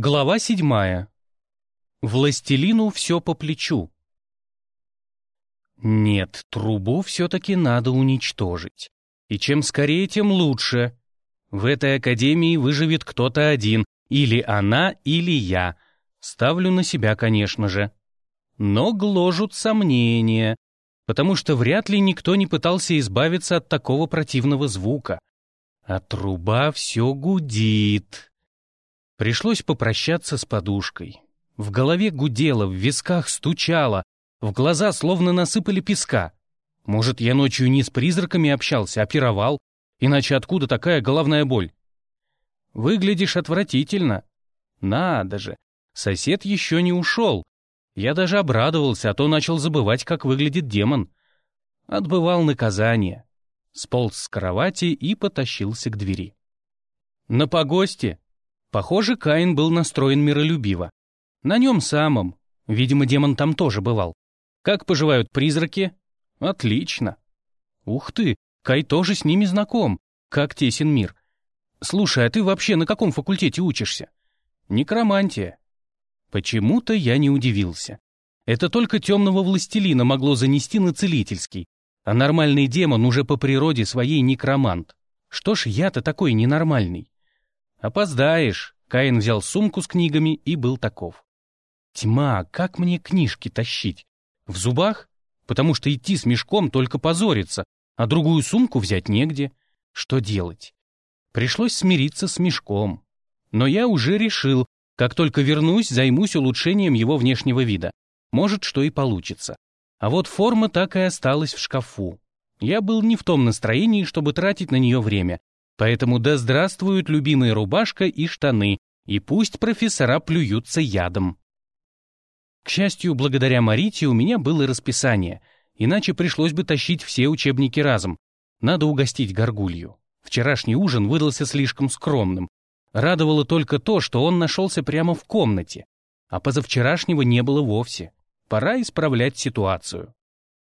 Глава седьмая. Властелину все по плечу. Нет, трубу все-таки надо уничтожить. И чем скорее, тем лучше. В этой академии выживет кто-то один, или она, или я. Ставлю на себя, конечно же. Но гложут сомнения, потому что вряд ли никто не пытался избавиться от такого противного звука. А труба все гудит. Пришлось попрощаться с подушкой. В голове гудело, в висках стучало, в глаза словно насыпали песка. Может, я ночью не с призраками общался, а пировал? Иначе откуда такая головная боль? Выглядишь отвратительно. Надо же, сосед еще не ушел. Я даже обрадовался, а то начал забывать, как выглядит демон. Отбывал наказание. Сполз с кровати и потащился к двери. На погосте Похоже, Каин был настроен миролюбиво. На нем самом. Видимо, демон там тоже бывал. Как поживают призраки? Отлично. Ух ты, Кай тоже с ними знаком. Как тесен мир. Слушай, а ты вообще на каком факультете учишься? Некромантия. Почему-то я не удивился. Это только темного властелина могло занести на целительский, а нормальный демон уже по природе своей некромант. Что ж я-то такой ненормальный? «Опоздаешь!» Каин взял сумку с книгами и был таков. «Тьма, как мне книжки тащить? В зубах? Потому что идти с мешком только позориться, а другую сумку взять негде. Что делать?» Пришлось смириться с мешком. Но я уже решил, как только вернусь, займусь улучшением его внешнего вида. Может, что и получится. А вот форма так и осталась в шкафу. Я был не в том настроении, чтобы тратить на нее время, Поэтому да здравствуют любимая рубашка и штаны, и пусть профессора плюются ядом. К счастью, благодаря Марите у меня было расписание, иначе пришлось бы тащить все учебники разом. Надо угостить горгулью. Вчерашний ужин выдался слишком скромным. Радовало только то, что он нашелся прямо в комнате, а позавчерашнего не было вовсе. Пора исправлять ситуацию.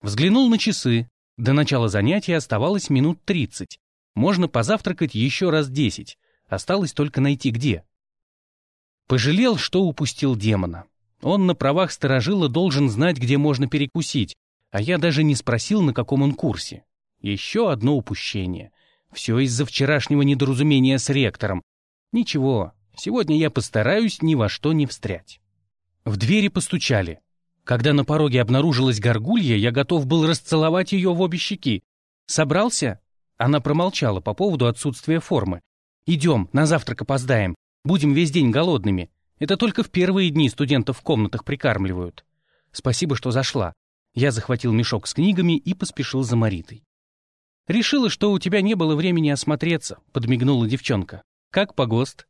Взглянул на часы. До начала занятия оставалось минут тридцать. Можно позавтракать еще раз десять. Осталось только найти где. Пожалел, что упустил демона. Он на правах сторожила должен знать, где можно перекусить, а я даже не спросил, на каком он курсе. Еще одно упущение. Все из-за вчерашнего недоразумения с ректором. Ничего, сегодня я постараюсь ни во что не встрять. В двери постучали. Когда на пороге обнаружилась горгулья, я готов был расцеловать ее в обе щеки. «Собрался?» Она промолчала по поводу отсутствия формы. «Идем, на завтрак опоздаем. Будем весь день голодными. Это только в первые дни студентов в комнатах прикармливают. Спасибо, что зашла». Я захватил мешок с книгами и поспешил за Маритой. «Решила, что у тебя не было времени осмотреться», — подмигнула девчонка. «Как погост?»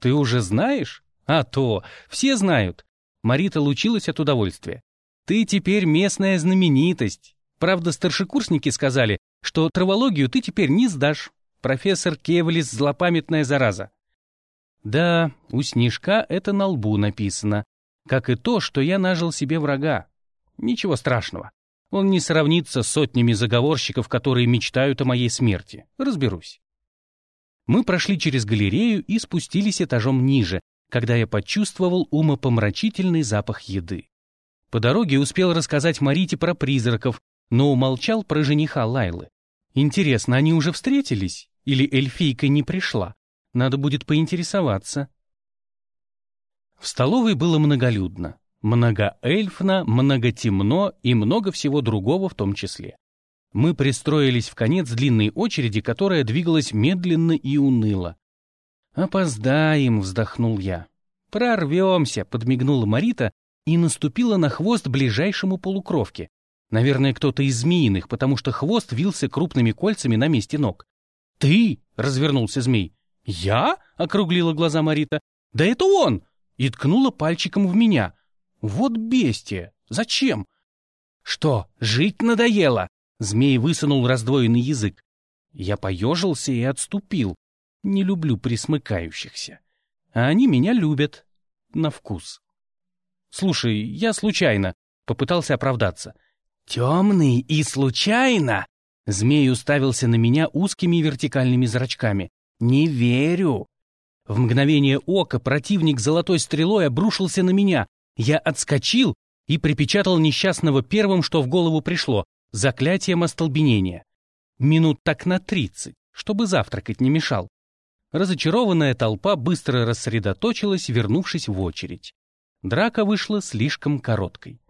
«Ты уже знаешь?» «А то! Все знают!» Марита лучилась от удовольствия. «Ты теперь местная знаменитость. Правда, старшекурсники сказали, что травологию ты теперь не сдашь. Профессор Кевлис — злопамятная зараза. Да, у Снежка это на лбу написано, как и то, что я нажил себе врага. Ничего страшного. Он не сравнится с сотнями заговорщиков, которые мечтают о моей смерти. Разберусь. Мы прошли через галерею и спустились этажом ниже, когда я почувствовал умопомрачительный запах еды. По дороге успел рассказать Марите про призраков, но умолчал про жениха Лайлы. Интересно, они уже встретились? Или эльфийка не пришла? Надо будет поинтересоваться. В столовой было многолюдно. Многоэльфно, многотемно и много всего другого в том числе. Мы пристроились в конец длинной очереди, которая двигалась медленно и уныло. «Опоздаем», — вздохнул я. «Прорвемся», — подмигнула Марита и наступила на хвост ближайшему полукровке. Наверное, кто-то из змеиных, потому что хвост вился крупными кольцами на месте ног. «Ты?» — развернулся змей. «Я?» — округлила глаза Марита. «Да это он!» — и ткнула пальчиком в меня. «Вот бестия! Зачем?» «Что, жить надоело?» Змей высунул раздвоенный язык. Я поежился и отступил. Не люблю присмыкающихся. А они меня любят. На вкус. «Слушай, я случайно...» — попытался оправдаться. «Темный и случайно?» Змей уставился на меня узкими вертикальными зрачками. «Не верю. В мгновение ока противник золотой стрелой обрушился на меня. Я отскочил и припечатал несчастного первым, что в голову пришло, заклятием остолбенения. Минут так на тридцать, чтобы завтракать не мешал. Разочарованная толпа быстро рассредоточилась, вернувшись в очередь. Драка вышла слишком короткой.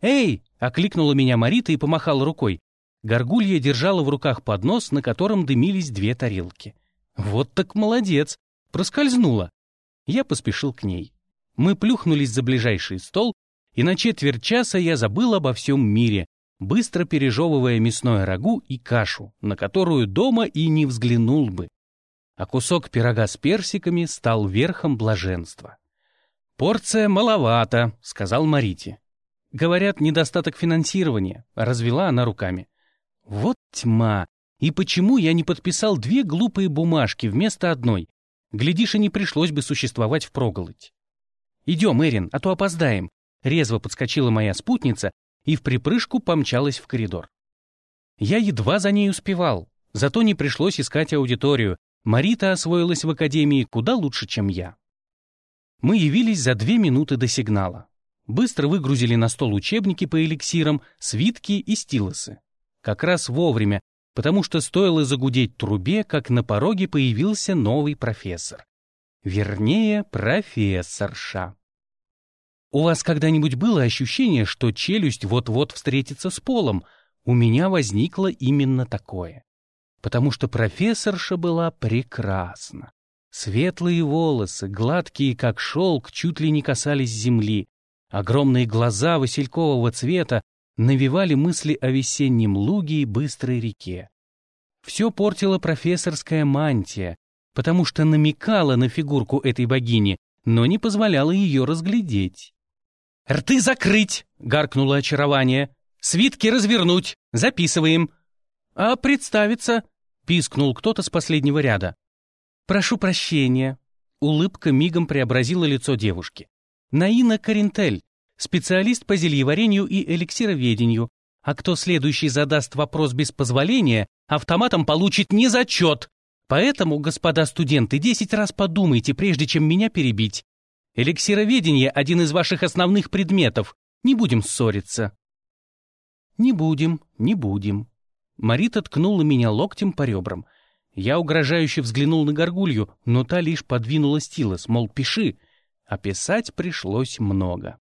«Эй!» — окликнула меня Марита и помахала рукой. Горгулья держала в руках поднос, на котором дымились две тарелки. «Вот так молодец!» Проскользнула. Я поспешил к ней. Мы плюхнулись за ближайший стол, и на четверть часа я забыл обо всем мире, быстро пережевывая мясное рагу и кашу, на которую дома и не взглянул бы. А кусок пирога с персиками стал верхом блаженства. «Порция маловато», — сказал Марите. «Говорят, недостаток финансирования», — развела она руками. «Вот тьма! И почему я не подписал две глупые бумажки вместо одной? Глядишь, и не пришлось бы существовать впроголодь. «Идем, Эрин, а то опоздаем», — резво подскочила моя спутница и в припрыжку помчалась в коридор. Я едва за ней успевал, зато не пришлось искать аудиторию. Марита освоилась в академии куда лучше, чем я. Мы явились за две минуты до сигнала. Быстро выгрузили на стол учебники по эликсирам, свитки и стилосы. Как раз вовремя, потому что стоило загудеть трубе, как на пороге появился новый профессор. Вернее, профессорша. У вас когда-нибудь было ощущение, что челюсть вот-вот встретится с полом? У меня возникло именно такое. Потому что профессорша была прекрасна. Светлые волосы, гладкие как шелк, чуть ли не касались земли. Огромные глаза василькового цвета навевали мысли о весеннем луге и быстрой реке. Все портила профессорская мантия, потому что намекала на фигурку этой богини, но не позволяла ее разглядеть. «Рты закрыть!» — гаркнуло очарование. «Свитки развернуть! Записываем!» «А представиться?» — пискнул кто-то с последнего ряда. «Прошу прощения». Улыбка мигом преобразила лицо девушки. «Наина Карентель, специалист по зельеварению и эликсироведению. А кто следующий задаст вопрос без позволения, автоматом получит незачет. Поэтому, господа студенты, десять раз подумайте, прежде чем меня перебить. Эликсироведение — один из ваших основных предметов. Не будем ссориться. Не будем, не будем. Марита ткнула меня локтем по ребрам. Я угрожающе взглянул на горгулью, но та лишь подвинула стилос, мол, пиши. А писать пришлось много.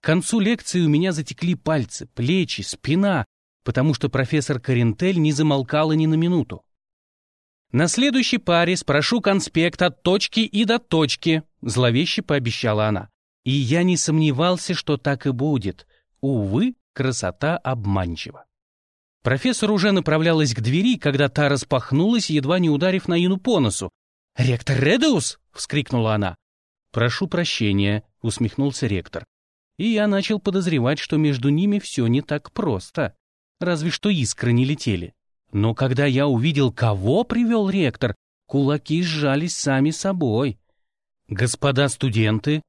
К концу лекции у меня затекли пальцы, плечи, спина, потому что профессор Карентель не замолкала ни на минуту. «На следующей паре спрошу конспект от точки и до точки», — зловеще пообещала она. И я не сомневался, что так и будет. Увы, красота обманчива. Профессор уже направлялась к двери, когда та распахнулась, едва не ударив Наину по носу. «Ректор Редеус!» — вскрикнула она. «Прошу прощения», — усмехнулся ректор и я начал подозревать, что между ними все не так просто. Разве что искры не летели. Но когда я увидел, кого привел ректор, кулаки сжались сами собой. «Господа студенты!»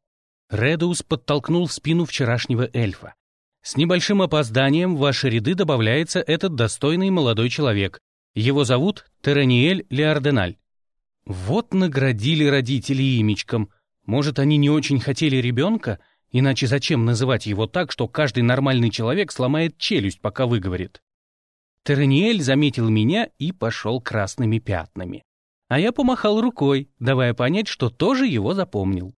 Редус подтолкнул в спину вчерашнего эльфа. «С небольшим опозданием в ваши ряды добавляется этот достойный молодой человек. Его зовут Тераниэль Леорденаль». Вот наградили родители имечком. Может, они не очень хотели ребенка, Иначе зачем называть его так, что каждый нормальный человек сломает челюсть, пока выговорит? Терниэль заметил меня и пошел красными пятнами. А я помахал рукой, давая понять, что тоже его запомнил.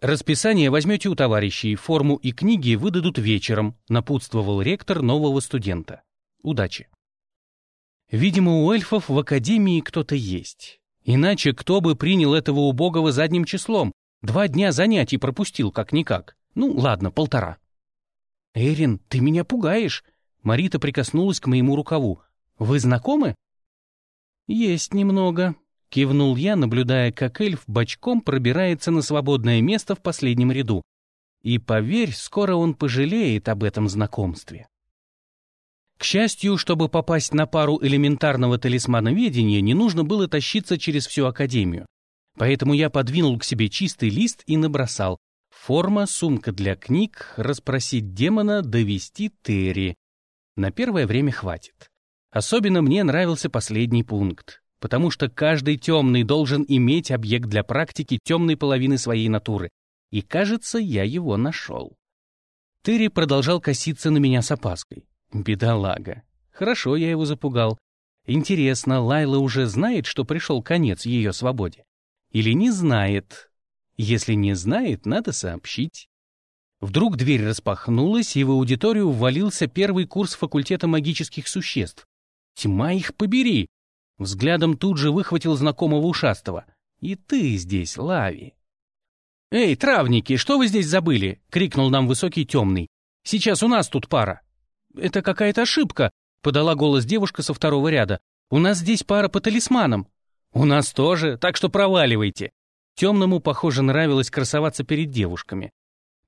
«Расписание возьмете у товарищей, форму и книги выдадут вечером», напутствовал ректор нового студента. «Удачи». Видимо, у эльфов в академии кто-то есть. Иначе кто бы принял этого убогого задним числом, Два дня занятий пропустил, как-никак. Ну, ладно, полтора. «Эрин, ты меня пугаешь!» Марита прикоснулась к моему рукаву. «Вы знакомы?» «Есть немного», — кивнул я, наблюдая, как эльф бочком пробирается на свободное место в последнем ряду. И поверь, скоро он пожалеет об этом знакомстве. К счастью, чтобы попасть на пару элементарного талисмановедения, не нужно было тащиться через всю академию. Поэтому я подвинул к себе чистый лист и набросал. Форма, сумка для книг, расспросить демона, довести Терри. На первое время хватит. Особенно мне нравился последний пункт. потому что каждый темный должен иметь объект для практики темной половины своей натуры. И, кажется, я его нашел. Терри продолжал коситься на меня с опаской. Бедолага. Хорошо я его запугал. Интересно, Лайла уже знает, что пришел конец ее свободе? Или не знает? Если не знает, надо сообщить. Вдруг дверь распахнулась, и в аудиторию ввалился первый курс факультета магических существ. Тьма их побери! Взглядом тут же выхватил знакомого ушастого. «И ты здесь, Лави!» «Эй, травники, что вы здесь забыли?» — крикнул нам высокий темный. «Сейчас у нас тут пара». «Это какая-то ошибка», — подала голос девушка со второго ряда. «У нас здесь пара по талисманам». «У нас тоже, так что проваливайте». Темному, похоже, нравилось красоваться перед девушками.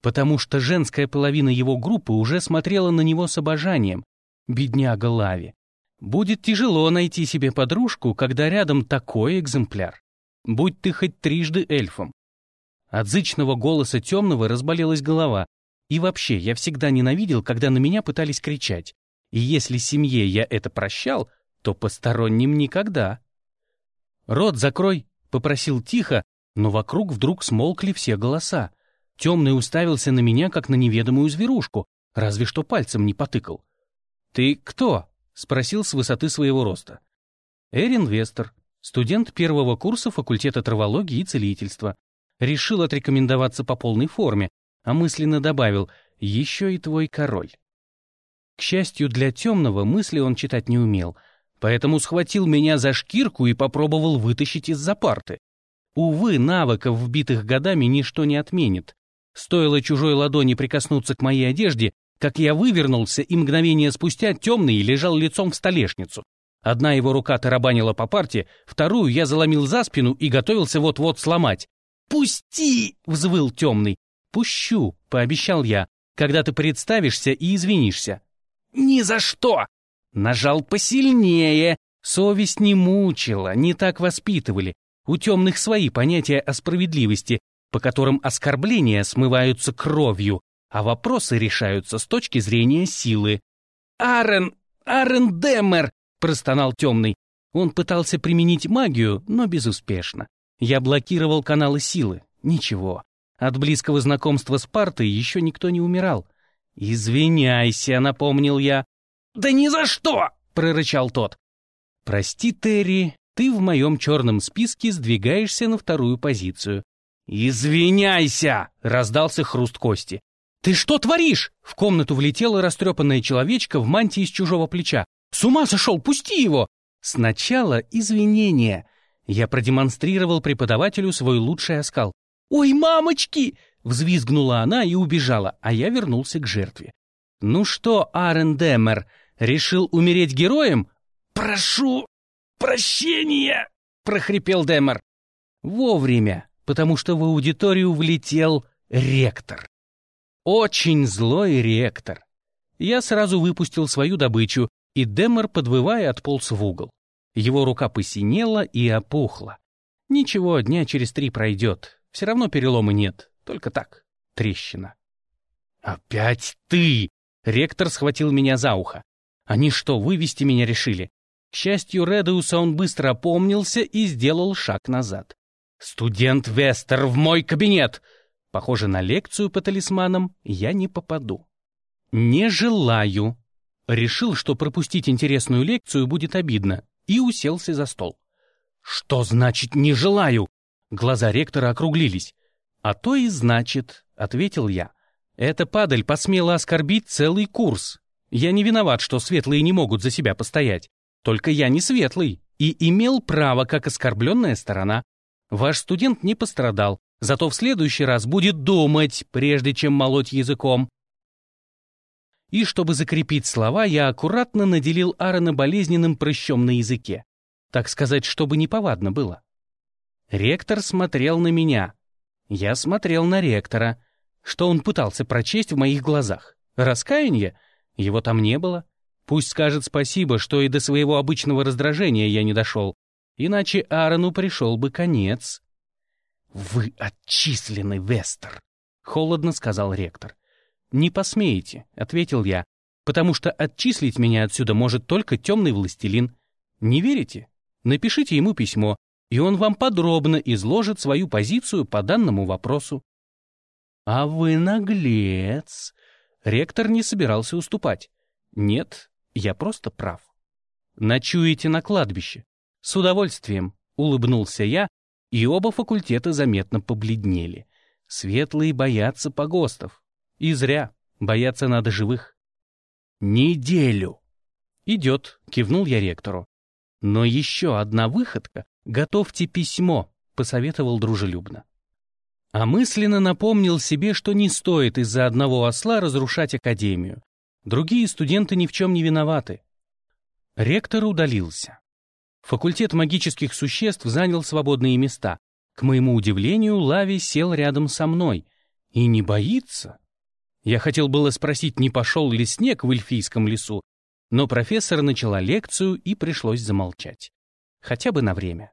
Потому что женская половина его группы уже смотрела на него с обожанием. Бедняга Лави. Будет тяжело найти себе подружку, когда рядом такой экземпляр. Будь ты хоть трижды эльфом. От зычного голоса темного разболелась голова. И вообще, я всегда ненавидел, когда на меня пытались кричать. И если семье я это прощал, то посторонним никогда. «Рот закрой!» — попросил тихо, но вокруг вдруг смолкли все голоса. Темный уставился на меня, как на неведомую зверушку, разве что пальцем не потыкал. «Ты кто?» — спросил с высоты своего роста. Эрин Вестер, студент первого курса факультета травологии и целительства. Решил отрекомендоваться по полной форме, а мысленно добавил «еще и твой король». К счастью для темного, мысли он читать не умел, поэтому схватил меня за шкирку и попробовал вытащить из-за парты. Увы, навыков, вбитых годами, ничто не отменит. Стоило чужой ладони прикоснуться к моей одежде, как я вывернулся, и мгновение спустя темный лежал лицом в столешницу. Одна его рука тарабанила по парте, вторую я заломил за спину и готовился вот-вот сломать. «Пусти!» — взвыл темный. «Пущу», — пообещал я, когда ты представишься и извинишься. «Ни за что!» Нажал посильнее. Совесть не мучила, не так воспитывали. У темных свои понятия о справедливости, по которым оскорбления смываются кровью, а вопросы решаются с точки зрения силы. «Арен! Арен Демер!» — простонал темный. Он пытался применить магию, но безуспешно. Я блокировал каналы силы. Ничего. От близкого знакомства с партой еще никто не умирал. «Извиняйся», — напомнил я. «Да ни за что!» — прорычал тот. «Прости, Терри, ты в моем черном списке сдвигаешься на вторую позицию». «Извиняйся!» — раздался хруст кости. «Ты что творишь?» В комнату влетела растрепанная человечка в мантии с чужого плеча. «С ума сошел! Пусти его!» Сначала извинения. Я продемонстрировал преподавателю свой лучший оскал. «Ой, мамочки!» — взвизгнула она и убежала, а я вернулся к жертве. «Ну что, Арен Демер, решил умереть героем?» «Прошу прощения!» — прохрипел Демер. Вовремя, потому что в аудиторию влетел ректор. Очень злой ректор. Я сразу выпустил свою добычу, и Демер, подвывая, отполз в угол. Его рука посинела и опухла. Ничего, дня через три пройдет. Все равно перелома нет. Только так, трещина. «Опять ты!» Ректор схватил меня за ухо. «Они что, вывести меня решили?» К счастью Редеуса он быстро опомнился и сделал шаг назад. «Студент Вестер, в мой кабинет!» Похоже, на лекцию по талисманам я не попаду. Не желаю. Решил, что пропустить интересную лекцию будет обидно, и уселся за стол. Что значит «не желаю»? Глаза ректора округлились. А то и значит, ответил я. Эта падаль посмела оскорбить целый курс. Я не виноват, что светлые не могут за себя постоять. Только я не светлый и имел право как оскорбленная сторона. Ваш студент не пострадал, Зато в следующий раз будет думать, прежде чем молоть языком. И чтобы закрепить слова, я аккуратно наделил Аарона болезненным прыщом на языке. Так сказать, чтобы неповадно было. Ректор смотрел на меня. Я смотрел на ректора. Что он пытался прочесть в моих глазах? Раскаяние? Его там не было. Пусть скажет спасибо, что и до своего обычного раздражения я не дошел. Иначе Аарону пришел бы конец. «Вы отчислены, Вестер», — холодно сказал ректор. «Не посмеете», — ответил я, «потому что отчислить меня отсюда может только темный властелин. Не верите? Напишите ему письмо, и он вам подробно изложит свою позицию по данному вопросу. А вы наглец. Ректор не собирался уступать. Нет, я просто прав. Ночуете на кладбище. С удовольствием, улыбнулся я, и оба факультета заметно побледнели. Светлые боятся погостов. И зря, бояться надо живых. Неделю. Идет, кивнул я ректору. Но еще одна выходка. Готовьте письмо, посоветовал дружелюбно. А мысленно напомнил себе, что не стоит из-за одного осла разрушать академию. Другие студенты ни в чем не виноваты. Ректор удалился. Факультет магических существ занял свободные места. К моему удивлению, Лави сел рядом со мной. И не боится. Я хотел было спросить, не пошел ли снег в эльфийском лесу, но профессор начала лекцию и пришлось замолчать. Хотя бы на время.